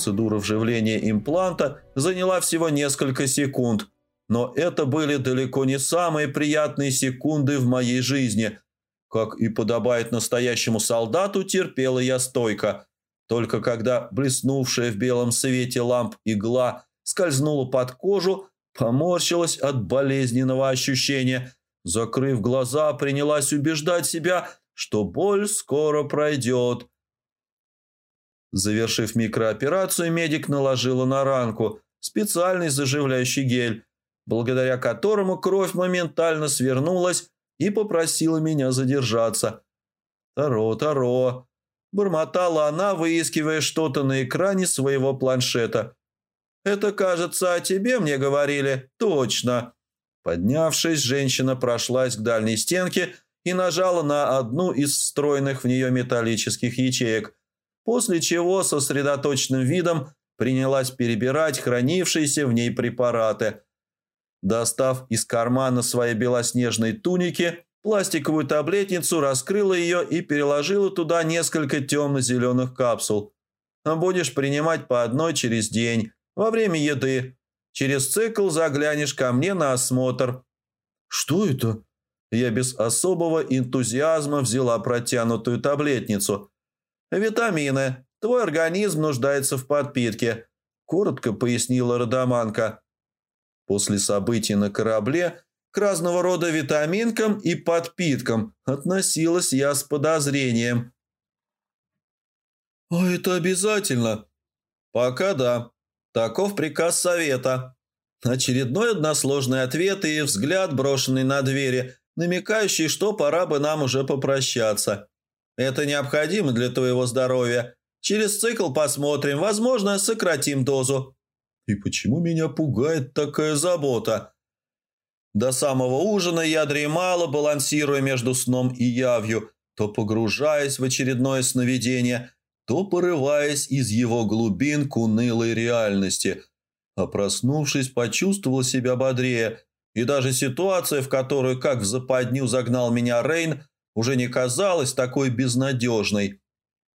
процедура вживления импланта заняла всего несколько секунд, но это были далеко не самые приятные секунды в моей жизни. Как и подобает настоящему солдату, терпела я стойко. Только когда блеснувшая в белом свете ламп игла скользнула под кожу, поморщилась от болезненного ощущения. Закрыв глаза, принялась убеждать себя, что боль скоро пройдет. Завершив микрооперацию, медик наложила на ранку специальный заживляющий гель, благодаря которому кровь моментально свернулась и попросила меня задержаться. «Таро, Таро!» – бормотала она, выискивая что-то на экране своего планшета. «Это, кажется, о тебе мне говорили. Точно!» Поднявшись, женщина прошлась к дальней стенке и нажала на одну из встроенных в нее металлических ячеек – после чего сосредоточенным видом принялась перебирать хранившиеся в ней препараты. Достав из кармана своей белоснежной туники пластиковую таблетницу, раскрыла ее и переложила туда несколько темно-зеленых капсул. Будешь принимать по одной через день, во время еды. Через цикл заглянешь ко мне на осмотр. «Что это?» Я без особого энтузиазма взяла протянутую таблетницу. «Витамины. Твой организм нуждается в подпитке», – коротко пояснила Родоманка. После событий на корабле к разного рода витаминкам и подпиткам относилась я с подозрением. «А это обязательно?» «Пока да. Таков приказ совета». Очередной односложный ответ и взгляд, брошенный на двери, намекающий, что пора бы нам уже попрощаться. Это необходимо для твоего здоровья. Через цикл посмотрим, возможно, сократим дозу». «И почему меня пугает такая забота?» До самого ужина я дремала, балансируя между сном и явью, то погружаясь в очередное сновидение, то порываясь из его глубин к унылой реальности. А проснувшись, почувствовал себя бодрее, и даже ситуация, в которую, как в западню, загнал меня Рейн, уже не казалась такой безнадежной.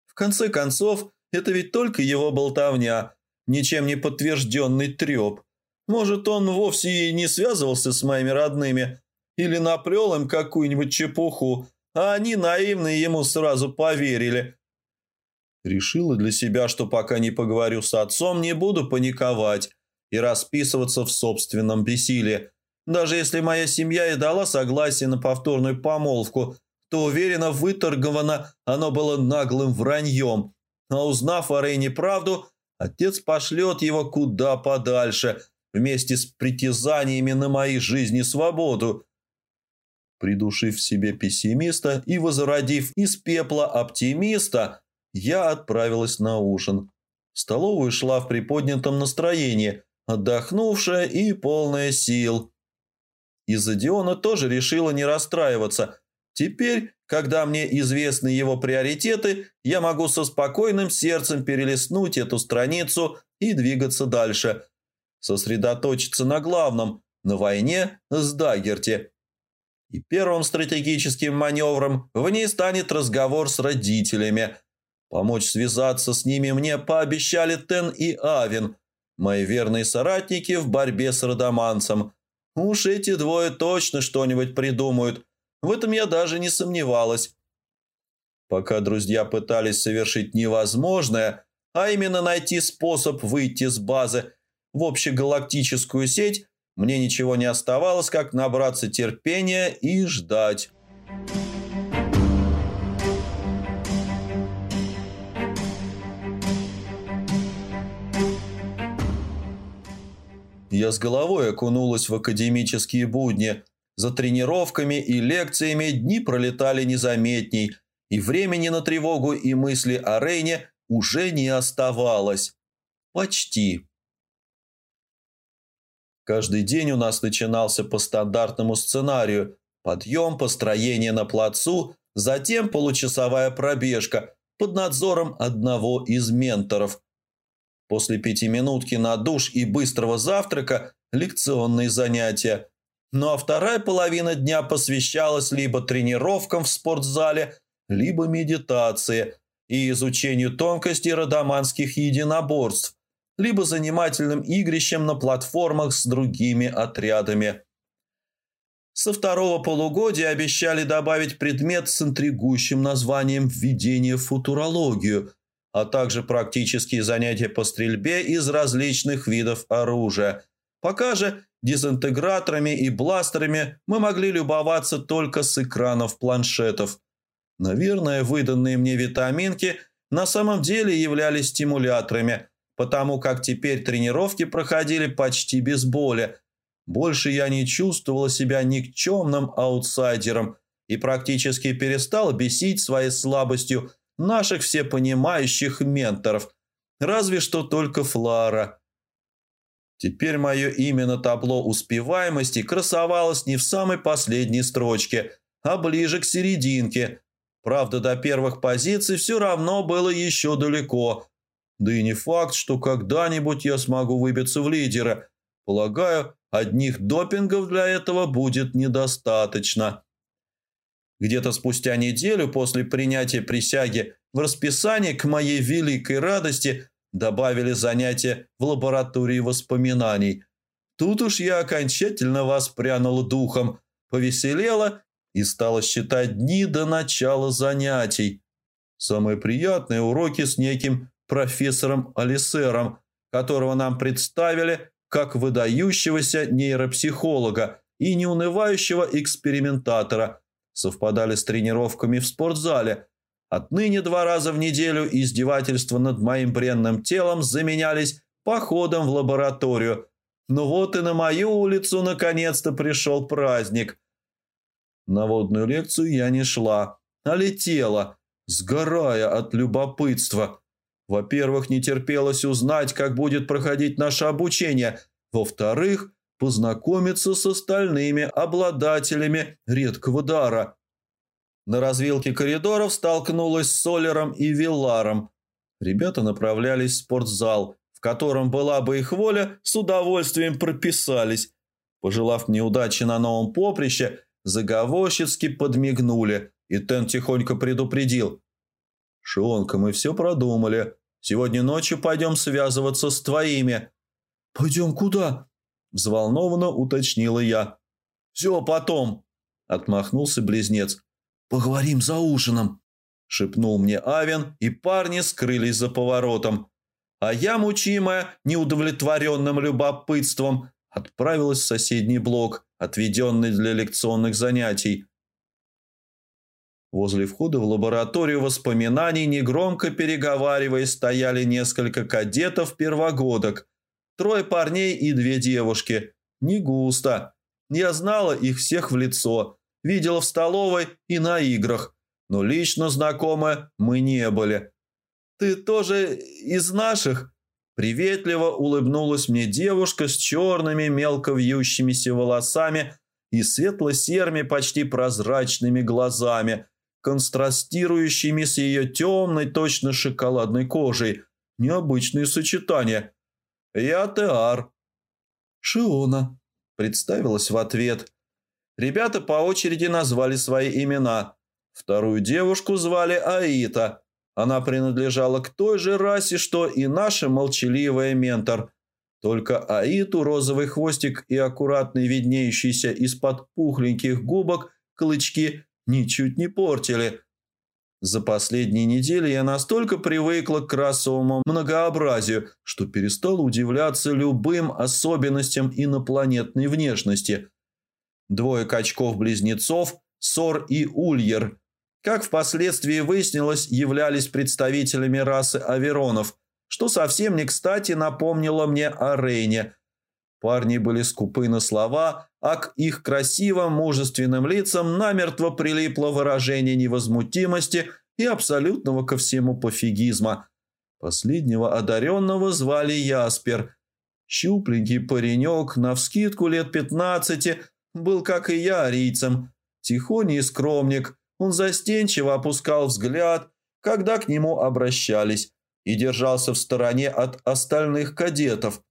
В конце концов, это ведь только его болтовня, ничем не подтвержденный треп. Может, он вовсе и не связывался с моими родными, или наплел им какую-нибудь чепуху, а они наивно ему сразу поверили. Решила для себя, что пока не поговорю с отцом, не буду паниковать и расписываться в собственном бессилии. Даже если моя семья и дала согласие на повторную помолвку, то уверенно выторговано оно было наглым враньем. А узнав о Рейне правду, отец пошлет его куда подальше, вместе с притязаниями на мои жизни свободу. Придушив в себе пессимиста и возродив из пепла оптимиста, я отправилась на ужин. В столовую шла в приподнятом настроении, отдохнувшая и полная сил. Из-за тоже решила не расстраиваться – Теперь, когда мне известны его приоритеты, я могу со спокойным сердцем перелистнуть эту страницу и двигаться дальше. Сосредоточиться на главном – на войне с Дагерти. И первым стратегическим маневром в ней станет разговор с родителями. Помочь связаться с ними мне пообещали Тен и Авин, мои верные соратники в борьбе с Родоманцем. Уж эти двое точно что-нибудь придумают – в этом я даже не сомневалась. Пока друзья пытались совершить невозможное, а именно найти способ выйти с базы в общегалактическую сеть, мне ничего не оставалось, как набраться терпения и ждать. Я с головой окунулась в академические будни – за тренировками и лекциями дни пролетали незаметней, и времени на тревогу и мысли о Рейне уже не оставалось. Почти. Каждый день у нас начинался по стандартному сценарию. Подъем, построение на плацу, затем получасовая пробежка под надзором одного из менторов. После пятиминутки на душ и быстрого завтрака – лекционные занятия – ну а вторая половина дня посвящалась либо тренировкам в спортзале, либо медитации и изучению тонкостей родоманских единоборств, либо занимательным игрищем на платформах с другими отрядами. Со второго полугодия обещали добавить предмет с интригующим названием «Введение в футурологию», а также практические занятия по стрельбе из различных видов оружия. Пока же дезинтеграторами и бластерами мы могли любоваться только с экранов планшетов. Наверное, выданные мне витаминки на самом деле являлись стимуляторами, потому как теперь тренировки проходили почти без боли. Больше я не чувствовала себя никчемным аутсайдером и практически перестал бесить своей слабостью наших всепонимающих менторов, разве что только Флара – Теперь мое имя на табло успеваемости красовалось не в самой последней строчке, а ближе к серединке. Правда, до первых позиций все равно было еще далеко. Да и не факт, что когда-нибудь я смогу выбиться в лидера. Полагаю, одних допингов для этого будет недостаточно. Где-то спустя неделю после принятия присяги в расписание к моей великой радости – добавили занятия в лаборатории воспоминаний. Тут уж я окончательно воспрянула духом, повеселела и стала считать дни до начала занятий. Самые приятные уроки с неким профессором Алисером, которого нам представили как выдающегося нейропсихолога и неунывающего экспериментатора, совпадали с тренировками в спортзале – Отныне два раза в неделю издевательства над моим бренным телом заменялись походом в лабораторию. Ну вот и на мою улицу наконец-то пришел праздник. На водную лекцию я не шла, а летела, сгорая от любопытства. Во-первых, не терпелось узнать, как будет проходить наше обучение. Во-вторых, познакомиться с остальными обладателями редкого дара – на развилке коридоров столкнулась с Солером и Вилларом. Ребята направлялись в спортзал, в котором была бы их воля, с удовольствием прописались. Пожелав мне удачи на новом поприще, заговорщицки подмигнули, и Тен тихонько предупредил. «Шонка, мы все продумали. Сегодня ночью пойдем связываться с твоими». «Пойдем куда?» – взволнованно уточнила я. «Все потом», – отмахнулся близнец. «Поговорим за ужином», – шепнул мне Авен, и парни скрылись за поворотом. А я, мучимая неудовлетворенным любопытством, отправилась в соседний блок, отведенный для лекционных занятий. Возле входа в лабораторию воспоминаний, негромко переговариваясь, стояли несколько кадетов-первогодок. Трое парней и две девушки. Не густо. Я знала их всех в лицо – видела в столовой и на играх, но лично знакомы мы не были. «Ты тоже из наших?» Приветливо улыбнулась мне девушка с черными мелко вьющимися волосами и светло-серыми почти прозрачными глазами, контрастирующими с ее темной, точно шоколадной кожей. Необычные сочетания. «Я Теар». «Шиона», — представилась в ответ. Ребята по очереди назвали свои имена. Вторую девушку звали Аита. Она принадлежала к той же расе, что и наша молчаливая ментор. Только Аиту розовый хвостик и аккуратный виднеющийся из-под пухленьких губок клычки ничуть не портили. За последние недели я настолько привыкла к расовому многообразию, что перестала удивляться любым особенностям инопланетной внешности – Двое качков-близнецов, Сор и Ульер, как впоследствии выяснилось, являлись представителями расы Аверонов, что совсем не кстати напомнило мне о Рейне. Парни были скупы на слова, а к их красивым, мужественным лицам намертво прилипло выражение невозмутимости и абсолютного ко всему пофигизма. Последнего одаренного звали Яспер. Щупленький паренек, навскидку лет пятнадцати – был, как и я, арийцем. Тихоний скромник, он застенчиво опускал взгляд, когда к нему обращались, и держался в стороне от остальных кадетов.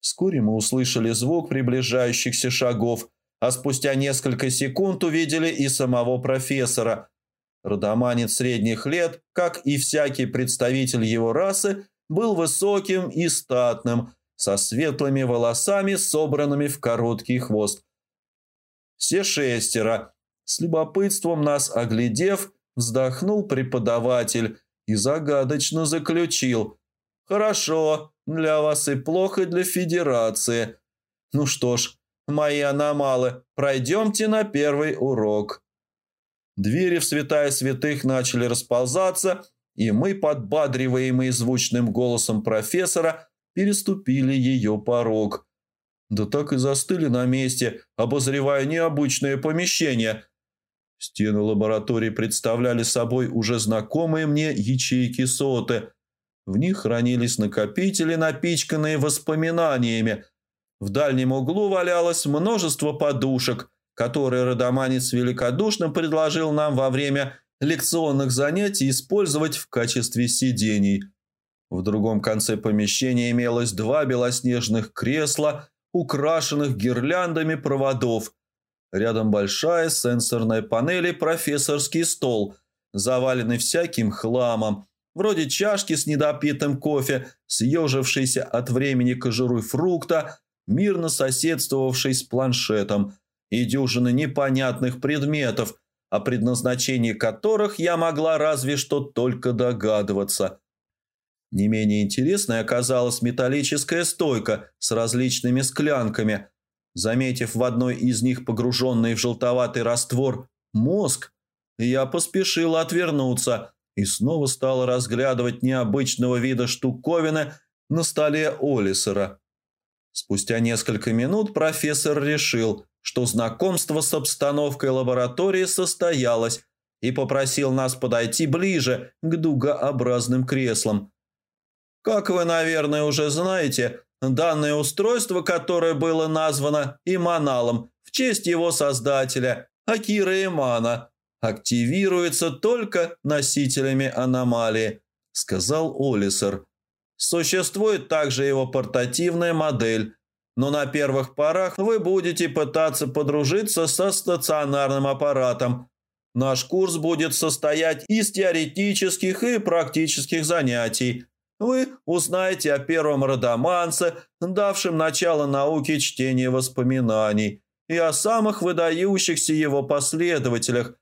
Вскоре мы услышали звук приближающихся шагов, а спустя несколько секунд увидели и самого профессора. Родоманец средних лет, как и всякий представитель его расы, был высоким и статным, со светлыми волосами, собранными в короткий хвост. Все шестеро, с любопытством нас оглядев, вздохнул преподаватель и загадочно заключил. «Хорошо, для вас и плохо для Федерации. Ну что ж, мои аномалы, пройдемте на первый урок». Двери в святая святых начали расползаться, и мы, подбадриваемые звучным голосом профессора, переступили ее порог. Да так и застыли на месте, обозревая необычное помещение. Стены лаборатории представляли собой уже знакомые мне ячейки соты. В них хранились накопители, напичканные воспоминаниями. В дальнем углу валялось множество подушек, которые родоманец великодушно предложил нам во время лекционных занятий использовать в качестве сидений. В другом конце помещения имелось два белоснежных кресла, украшенных гирляндами проводов. Рядом большая сенсорная панель и профессорский стол, заваленный всяким хламом, вроде чашки с недопитым кофе, съежившейся от времени кожурой фрукта, мирно соседствовавшей с планшетом, и дюжины непонятных предметов – о предназначении которых я могла разве что только догадываться. Не менее интересной оказалась металлическая стойка с различными склянками. Заметив в одной из них погруженный в желтоватый раствор мозг, я поспешил отвернуться и снова стал разглядывать необычного вида штуковины на столе Олисера. Спустя несколько минут профессор решил, что знакомство с обстановкой лаборатории состоялось и попросил нас подойти ближе к дугообразным креслам. Как вы, наверное, уже знаете, данное устройство, которое было названо Иманалом в честь его создателя, Акира Имана, активируется только носителями аномалии, сказал Олисер. Существует также его портативная модель – но на первых порах вы будете пытаться подружиться со стационарным аппаратом. Наш курс будет состоять из теоретических и практических занятий. Вы узнаете о первом родоманце, давшем начало науке чтения воспоминаний, и о самых выдающихся его последователях.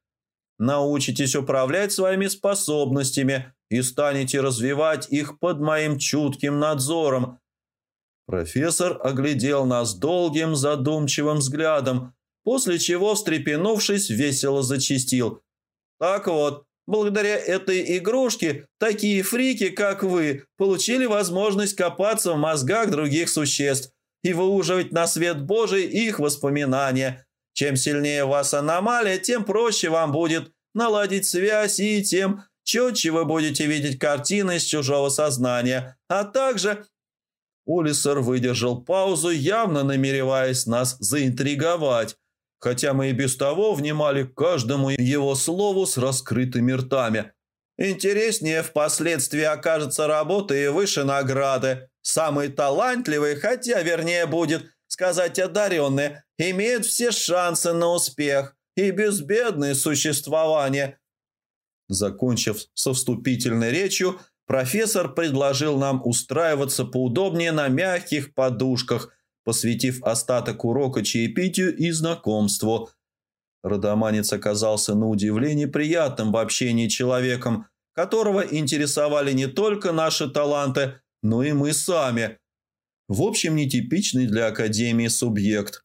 Научитесь управлять своими способностями и станете развивать их под моим чутким надзором – Профессор оглядел нас долгим задумчивым взглядом, после чего, встрепенувшись, весело зачистил. «Так вот, благодаря этой игрушке такие фрики, как вы, получили возможность копаться в мозгах других существ и выуживать на свет Божий их воспоминания. Чем сильнее вас аномалия, тем проще вам будет наладить связь и тем четче вы будете видеть картины из чужого сознания, а также Олисер выдержал паузу, явно намереваясь нас заинтриговать, хотя мы и без того внимали каждому его слову с раскрытыми ртами. Интереснее впоследствии окажется работа и выше награды. Самый талантливый, хотя вернее будет сказать одаренный, имеет все шансы на успех и безбедное существование. Закончив со вступительной речью, профессор предложил нам устраиваться поудобнее на мягких подушках, посвятив остаток урока чаепитию и знакомству. Родоманец оказался на удивление приятным в общении человеком, которого интересовали не только наши таланты, но и мы сами. В общем, нетипичный для Академии субъект.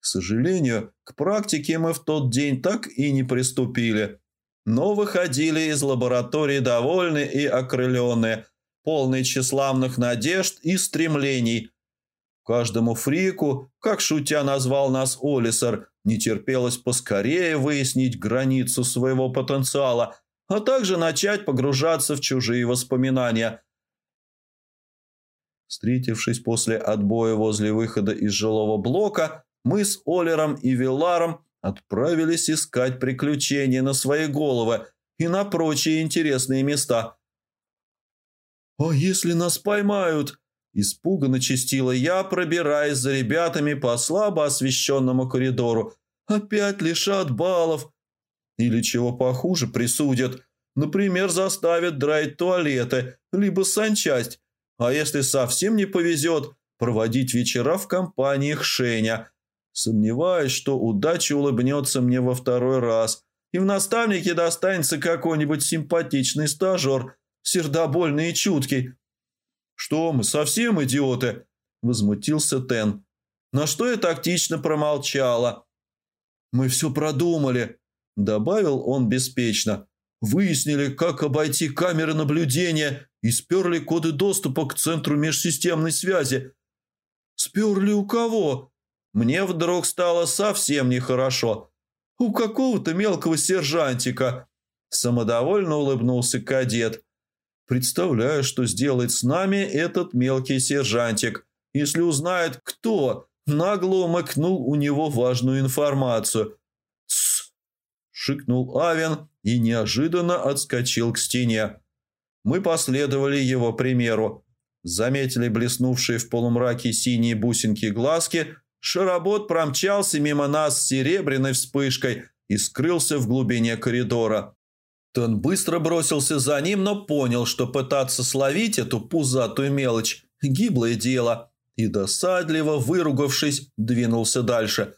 К сожалению, к практике мы в тот день так и не приступили – но выходили из лаборатории довольные и окрыленные, полные тщеславных надежд и стремлений. Каждому фрику, как шутя назвал нас Олисер, не терпелось поскорее выяснить границу своего потенциала, а также начать погружаться в чужие воспоминания. Встретившись после отбоя возле выхода из жилого блока, мы с Олером и Виларом отправились искать приключения на свои головы и на прочие интересные места. «А если нас поймают?» – испуганно чистила я, пробираясь за ребятами по слабо освещенному коридору. «Опять лишат баллов!» Или чего похуже присудят. Например, заставят драить туалеты, либо санчасть. А если совсем не повезет, проводить вечера в компаниях Шеня. Сомневаюсь, что удача улыбнется мне во второй раз. И в наставнике достанется какой-нибудь симпатичный стажер, сердобольный и чуткий. «Что мы, совсем идиоты?» – возмутился Тен. На что я тактично промолчала. «Мы все продумали», – добавил он беспечно. «Выяснили, как обойти камеры наблюдения и сперли коды доступа к центру межсистемной связи». «Сперли у кого?» Мне вдруг стало совсем нехорошо. «У какого-то мелкого сержантика», – самодовольно улыбнулся кадет. «Представляю, что сделает с нами этот мелкий сержантик, если узнает, кто нагло умыкнул у него важную информацию. «Тсс!» – шикнул Авен и неожиданно отскочил к стене. Мы последовали его примеру. Заметили блеснувшие в полумраке синие бусинки глазки. Шаработ промчался мимо нас с серебряной вспышкой и скрылся в глубине коридора. Тон быстро бросился за ним, но понял, что пытаться словить эту пузатую мелочь – гиблое дело – и, досадливо выругавшись, двинулся дальше.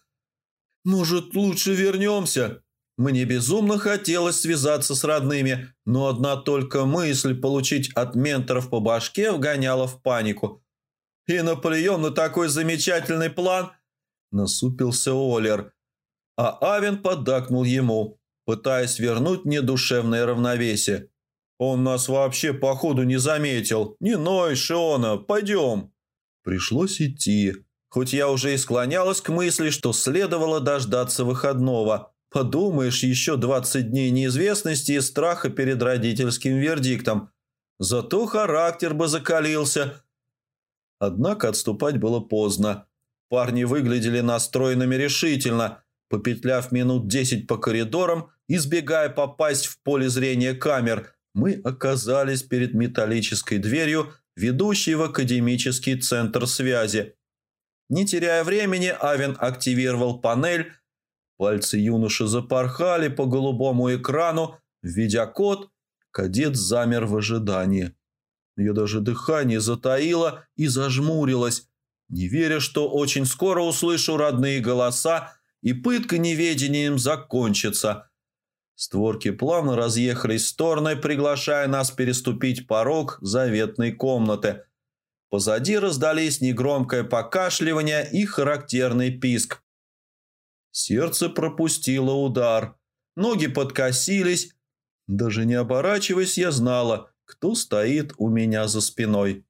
«Может, лучше вернемся?» Мне безумно хотелось связаться с родными, но одна только мысль получить от менторов по башке вгоняла в панику. «И Наполеон на такой замечательный план!» Насупился Олер, а Авен поддакнул ему, пытаясь вернуть недушевное равновесие. «Он нас вообще, походу, не заметил. Не ной, Шиона, пойдем!» Пришлось идти, хоть я уже и склонялась к мысли, что следовало дождаться выходного. Подумаешь, еще 20 дней неизвестности и страха перед родительским вердиктом. Зато характер бы закалился. Однако отступать было поздно. Парни выглядели настроенными решительно, попетляв минут десять по коридорам, избегая попасть в поле зрения камер, мы оказались перед металлической дверью, ведущий в академический центр связи. Не теряя времени, Авен активировал панель. Пальцы юноши запорхали по голубому экрану, введя код. Кадет замер в ожидании. Ее даже дыхание затаило и зажмурилось, не веря, что очень скоро услышу родные голоса, и пытка неведением закончится – Створки плавно разъехались в стороны, приглашая нас переступить порог заветной комнаты. Позади раздались негромкое покашливание и характерный писк. Сердце пропустило удар. Ноги подкосились. Даже не оборачиваясь, я знала, кто стоит у меня за спиной.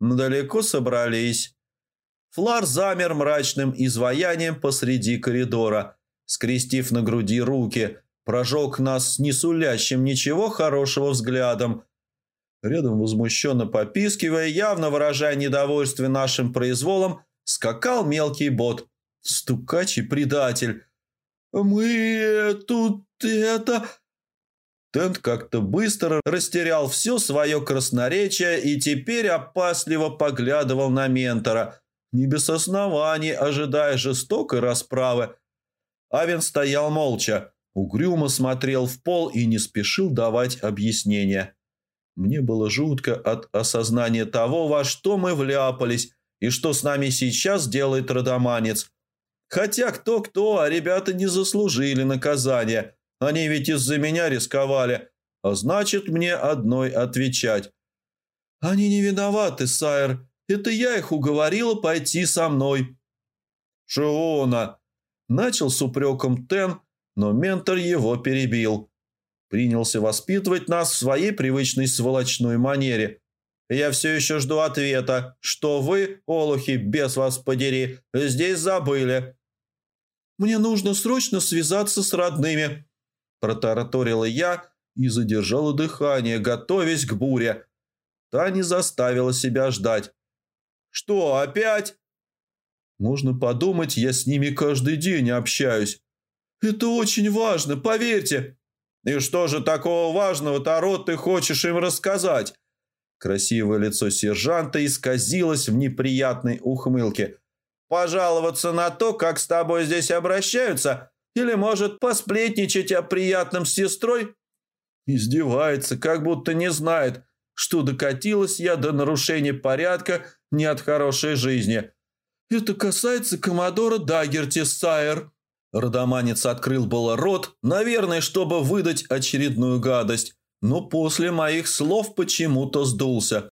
Далеко собрались. Флар замер мрачным изваянием посреди коридора, скрестив на груди руки – прожег нас не сулящим ничего хорошего взглядом. Рядом, возмущенно попискивая, явно выражая недовольствие нашим произволом, скакал мелкий бот. Стукач и предатель. «Мы тут это...» Тент как-то быстро растерял все свое красноречие и теперь опасливо поглядывал на ментора, не без оснований ожидая жестокой расправы. Авен стоял молча, Угрюмо смотрел в пол и не спешил давать объяснения. Мне было жутко от осознания того, во что мы вляпались и что с нами сейчас делает родоманец. Хотя кто-кто, а ребята не заслужили наказания. Они ведь из-за меня рисковали. А значит, мне одной отвечать. «Они не виноваты, Сайр. Это я их уговорила пойти со мной». «Шиона!» Начал с упреком Тен, но ментор его перебил. Принялся воспитывать нас в своей привычной сволочной манере. Я все еще жду ответа, что вы, олухи, без вас подери, здесь забыли. «Мне нужно срочно связаться с родными», – протараторила я и задержала дыхание, готовясь к буре. Та не заставила себя ждать. «Что, опять?» «Можно подумать, я с ними каждый день общаюсь. «Это очень важно, поверьте!» «И что же такого важного, Таро, ты хочешь им рассказать?» Красивое лицо сержанта исказилось в неприятной ухмылке. «Пожаловаться на то, как с тобой здесь обращаются? Или, может, посплетничать о приятном с сестрой?» Издевается, как будто не знает, что докатилась я до нарушения порядка не от хорошей жизни. «Это касается коммодора Дагерти, сайр». Родоманец открыл было рот, наверное, чтобы выдать очередную гадость, но после моих слов почему-то сдулся.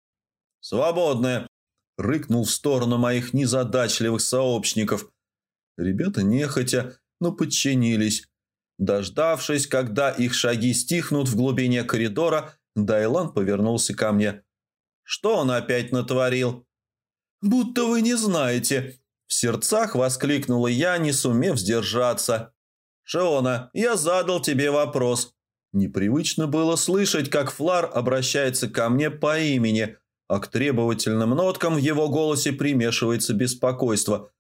«Свободное!» – рыкнул в сторону моих незадачливых сообщников. Ребята нехотя, но подчинились. Дождавшись, когда их шаги стихнут в глубине коридора, Дайлан повернулся ко мне. «Что он опять натворил?» «Будто вы не знаете!» В сердцах воскликнула я, не сумев сдержаться. «Шиона, я задал тебе вопрос». Непривычно было слышать, как Флар обращается ко мне по имени, а к требовательным ноткам в его голосе примешивается беспокойство.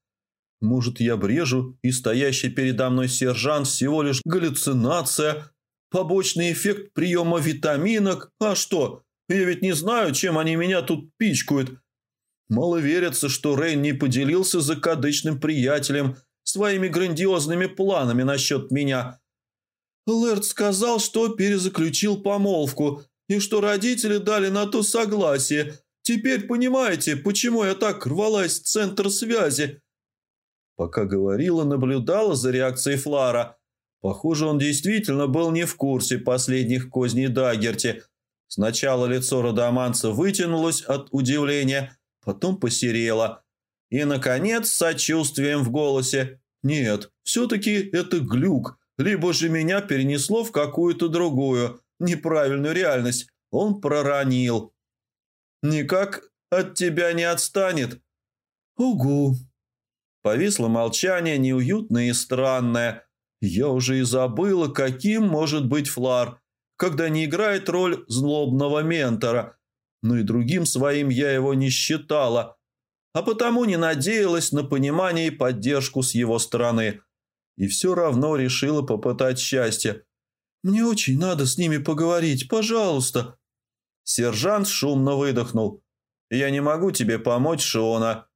Может, я брежу, и стоящий передо мной сержант всего лишь галлюцинация, побочный эффект приема витаминок, а что? Я ведь не знаю, чем они меня тут пичкают. Мало верится, что Рейн не поделился закадычным приятелем своими грандиозными планами насчет меня. Лэрд сказал, что перезаключил помолвку и что родители дали на то согласие. Теперь понимаете, почему я так рвалась в центр связи?» Пока говорила, наблюдала за реакцией Флара. Похоже, он действительно был не в курсе последних козней Дагерти. Сначала лицо Родоманца вытянулось от удивления, потом посерело. И, наконец, с сочувствием в голосе. «Нет, все-таки это глюк, либо же меня перенесло в какую-то другую, неправильную реальность. Он проронил. «Никак от тебя не отстанет». «Угу». Повисло молчание, неуютное и странное. Я уже и забыла, каким может быть Флар, когда не играет роль злобного ментора. Но и другим своим я его не считала, а потому не надеялась на понимание и поддержку с его стороны. И все равно решила попытать счастье. «Мне очень надо с ними поговорить, пожалуйста». Сержант шумно выдохнул. «Я не могу тебе помочь, Шиона».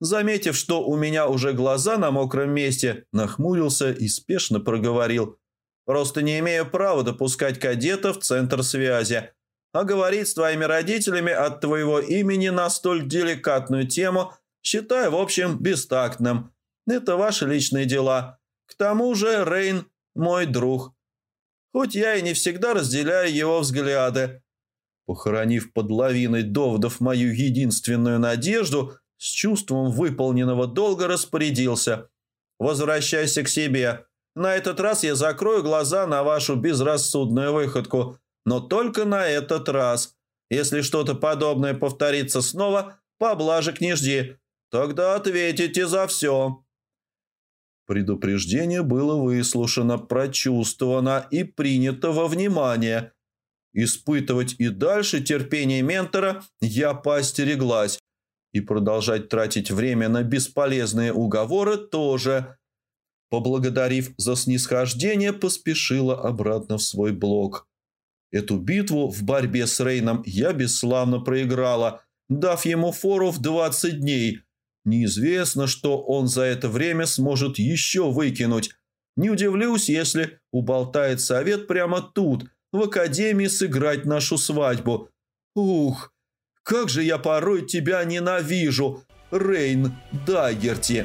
Заметив, что у меня уже глаза на мокром месте, нахмурился и спешно проговорил. «Просто не имею права допускать кадетов в центр связи. А говорить с твоими родителями от твоего имени на столь деликатную тему считаю, в общем, бестактным. Это ваши личные дела. К тому же Рейн – мой друг хоть я и не всегда разделяю его взгляды. Похоронив под лавиной доводов мою единственную надежду, с чувством выполненного долга распорядился. «Возвращайся к себе. На этот раз я закрою глаза на вашу безрассудную выходку, но только на этот раз. Если что-то подобное повторится снова, поблажек не жди. Тогда ответите за все». Предупреждение было выслушано, прочувствовано и принято во внимание. Испытывать и дальше терпение ментора я поостереглась. И продолжать тратить время на бесполезные уговоры тоже. Поблагодарив за снисхождение, поспешила обратно в свой блок. Эту битву в борьбе с Рейном я бесславно проиграла, дав ему фору в 20 дней – Неизвестно, что он за это время сможет еще выкинуть. Не удивлюсь, если уболтает совет прямо тут, в академии, сыграть нашу свадьбу. Ух, как же я порой тебя ненавижу, Рейн Дагерти!»